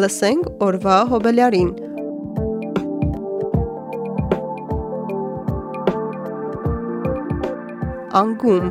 Լսենք օրվա հոբելյարին։ Անգում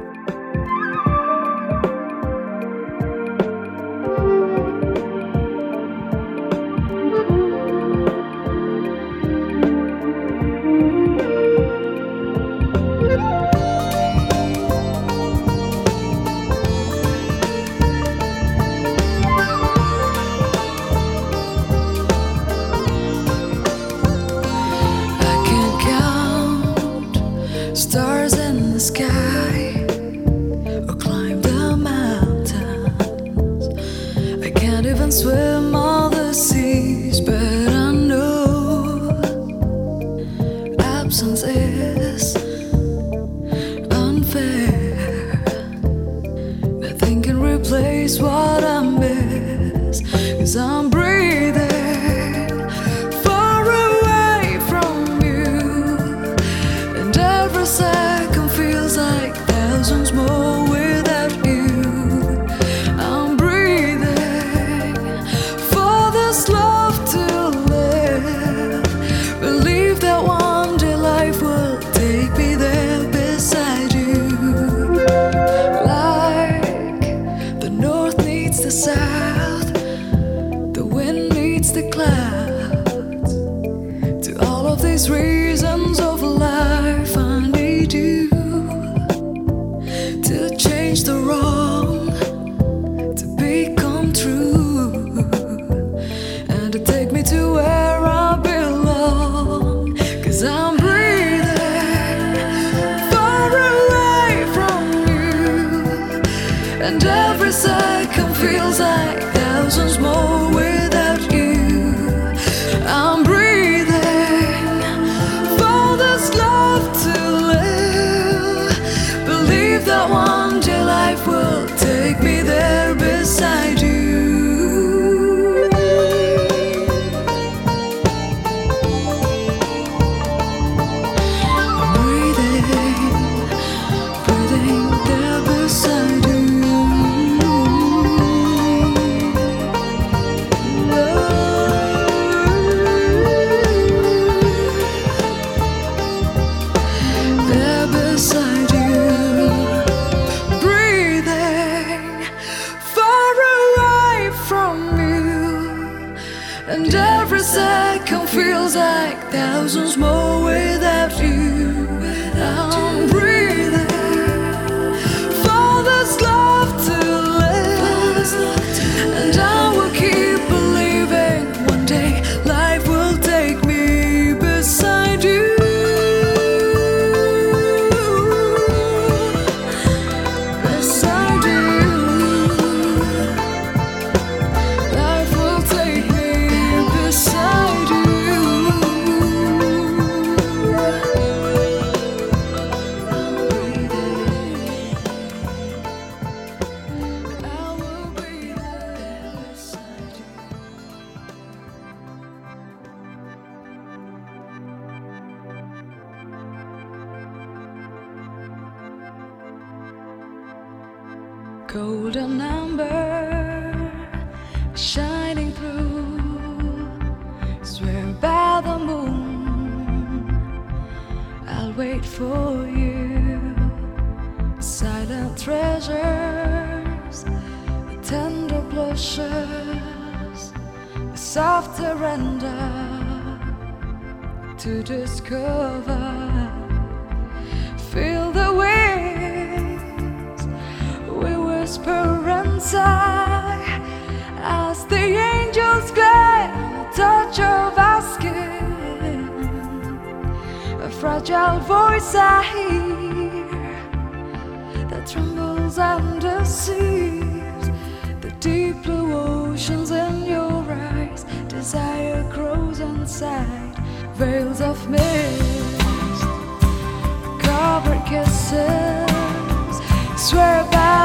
seas, the deep blue oceans in your eyes. Desire grows inside, veils of mist, covered kisses. Swear by.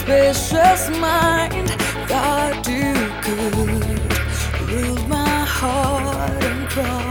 Spacious mind thought you could rule my heart and cry.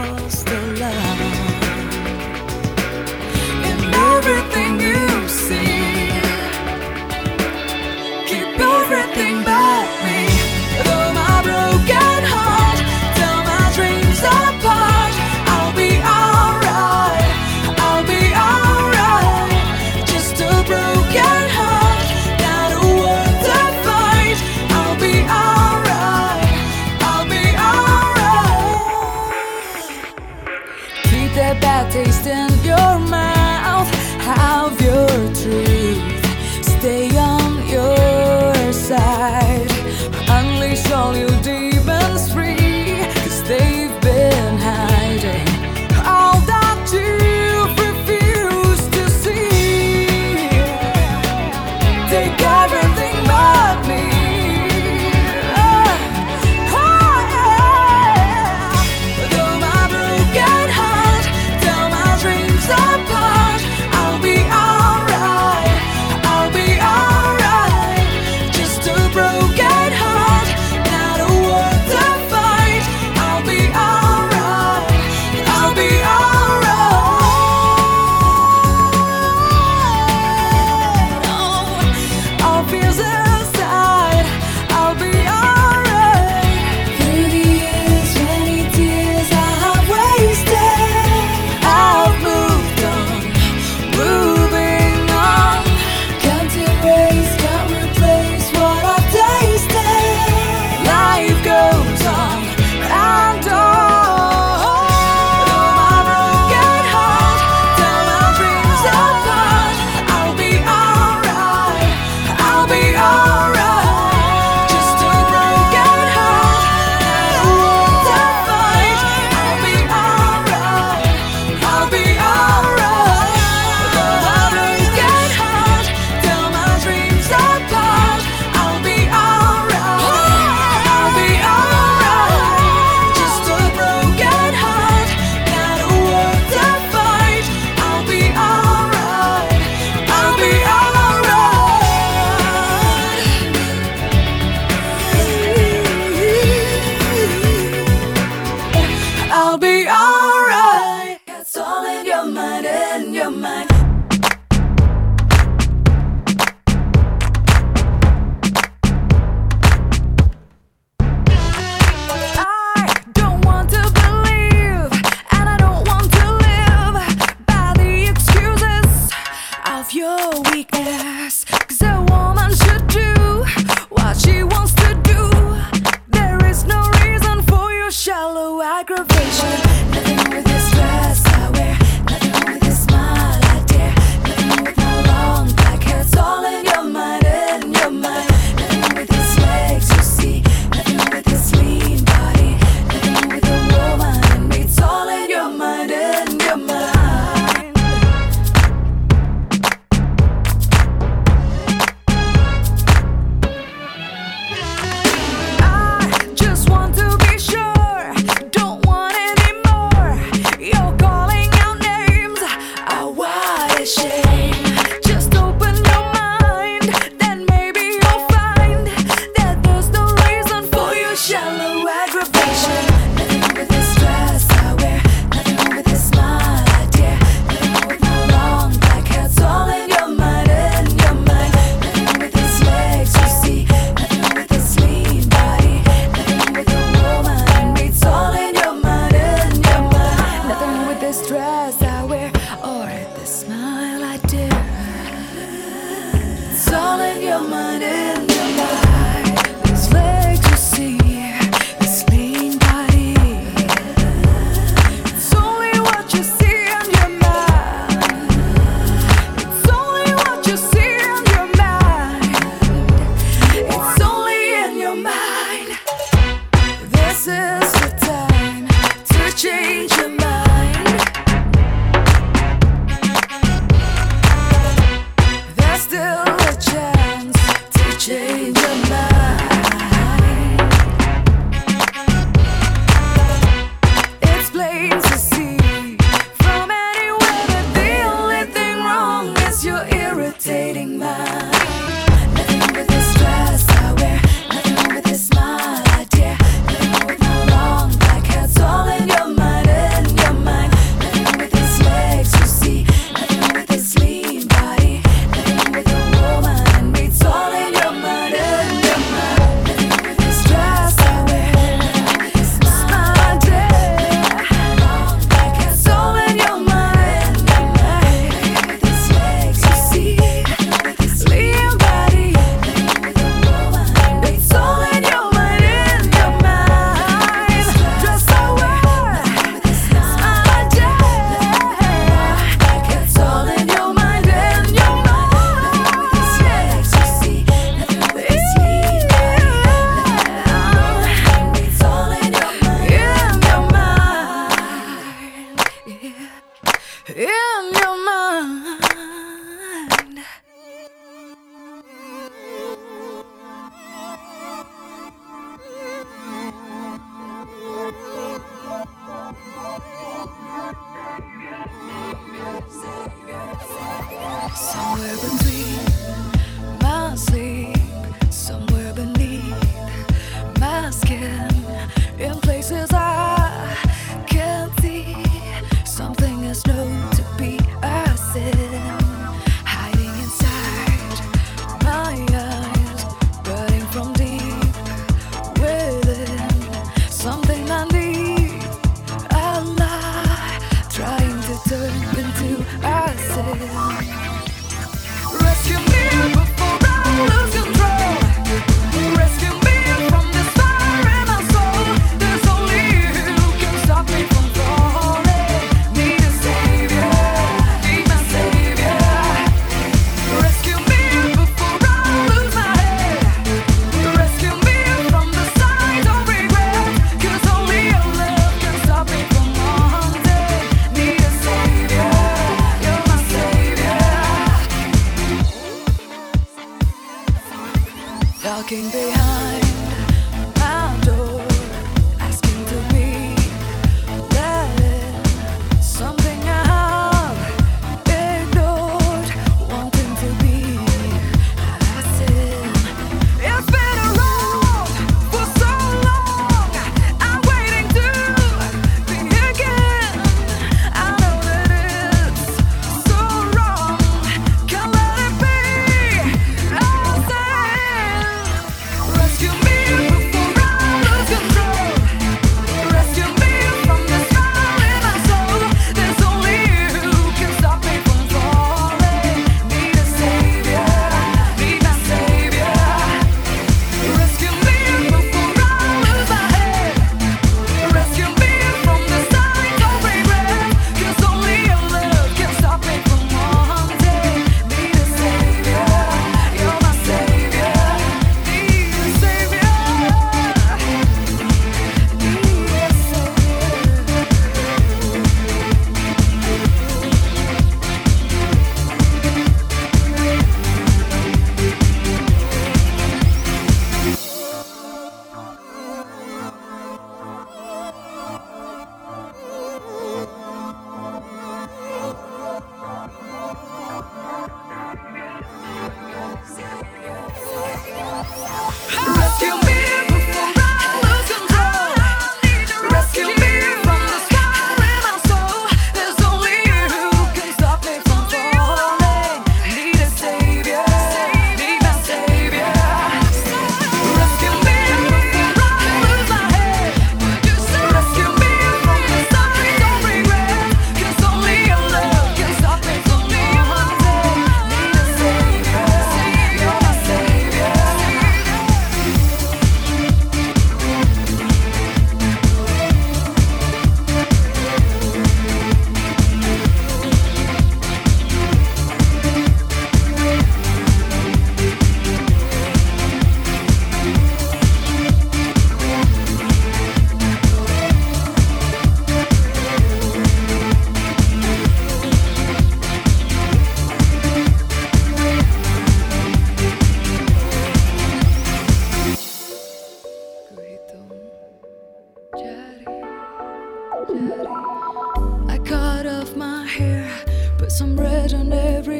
Put some red on every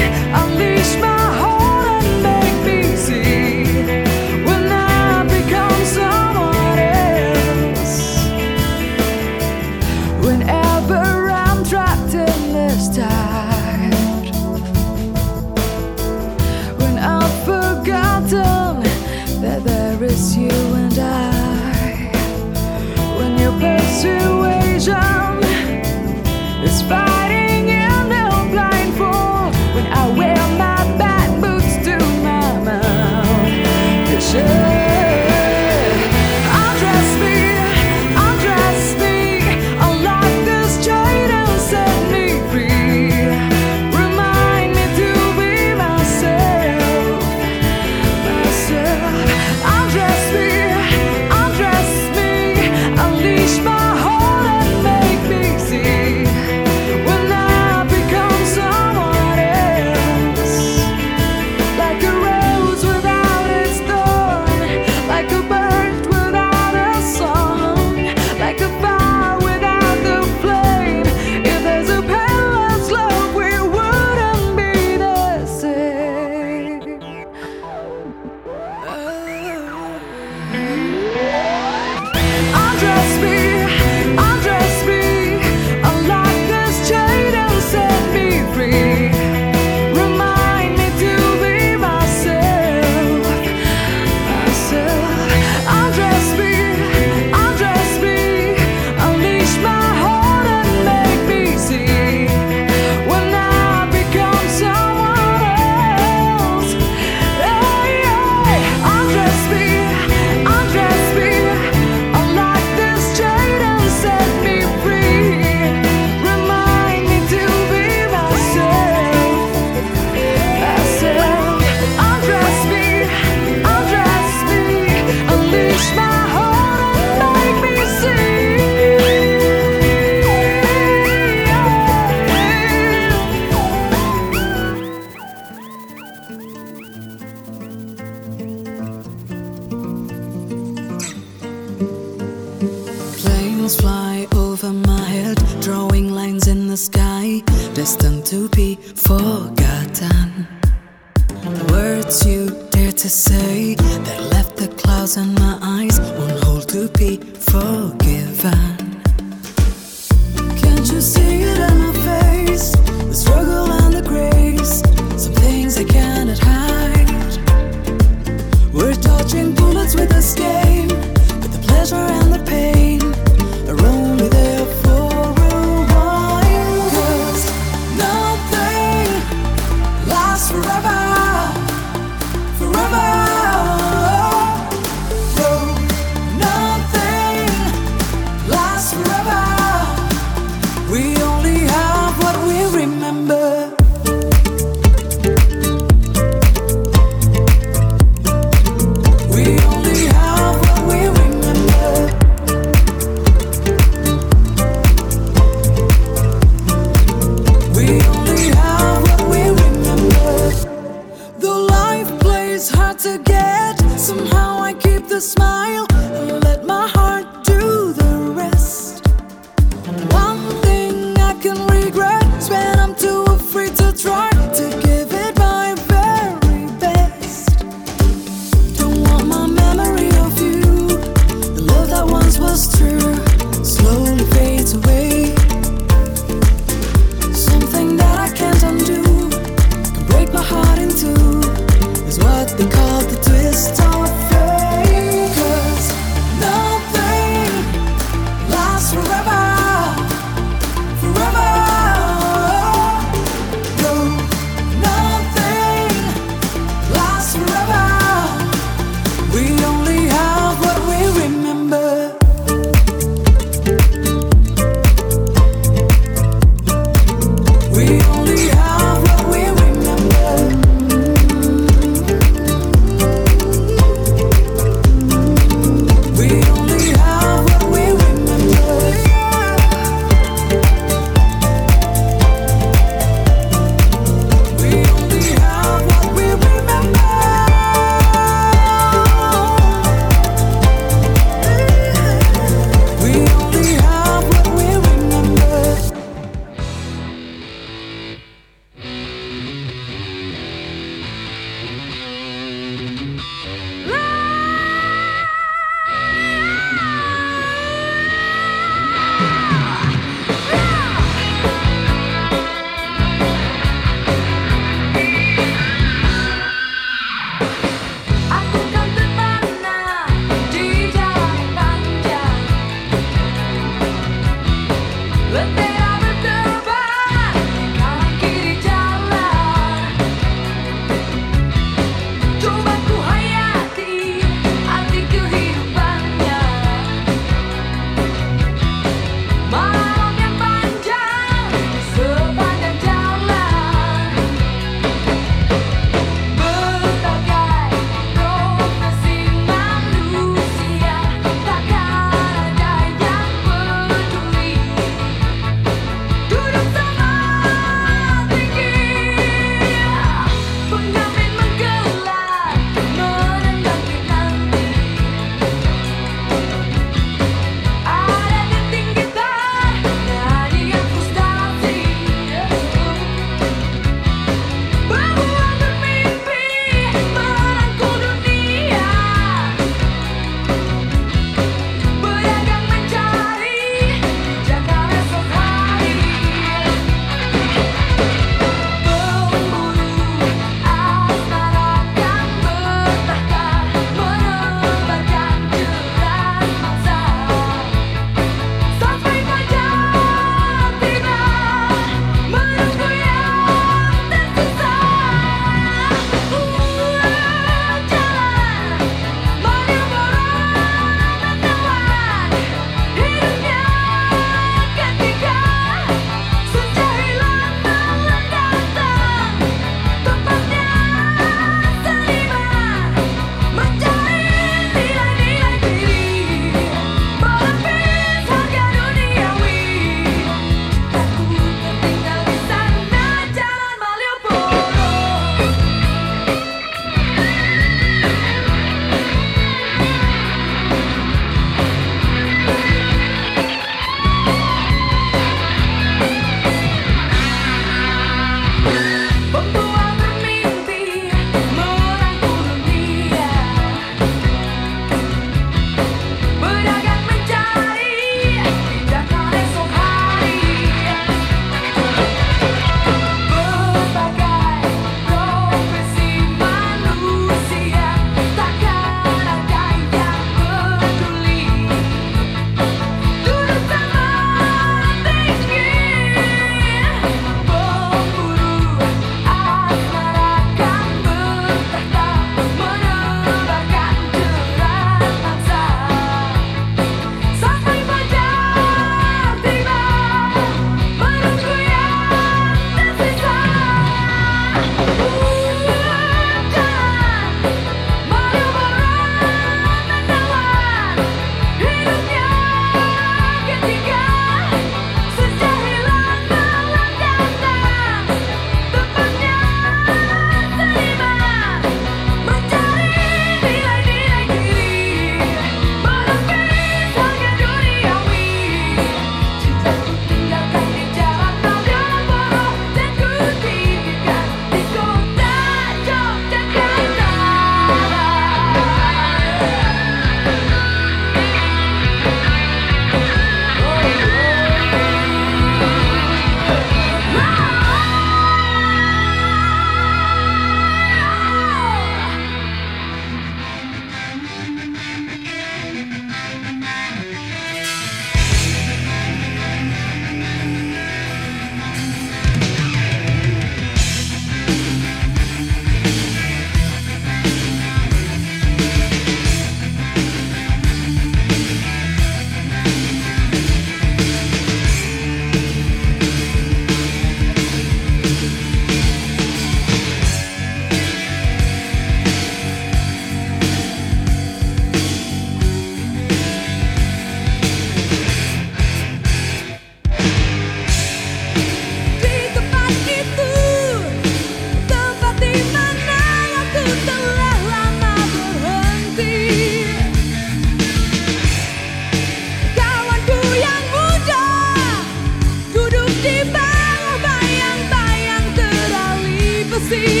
see